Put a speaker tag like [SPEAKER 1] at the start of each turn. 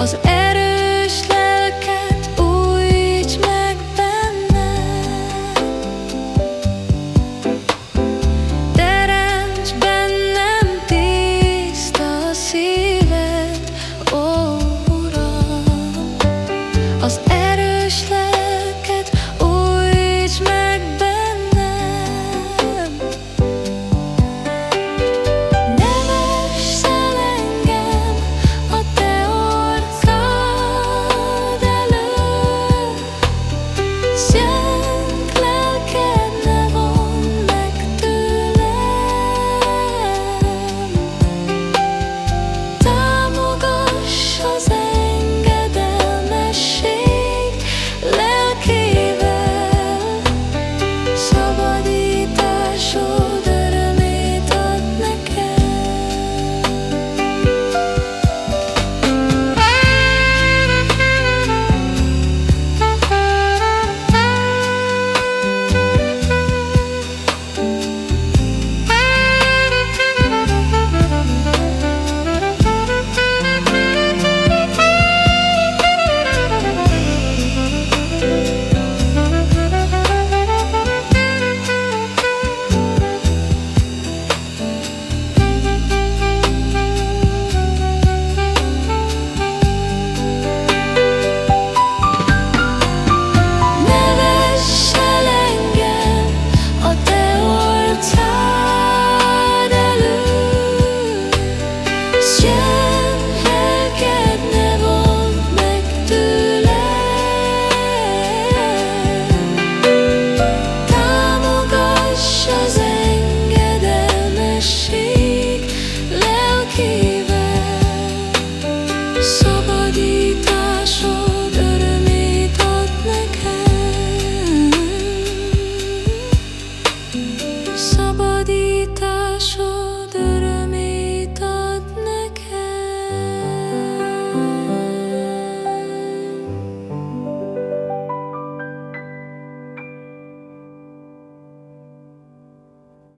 [SPEAKER 1] Az erős lelket újíts meg benne Teremts bennem tiszta szíved, ó Uram. Az erős Thank you.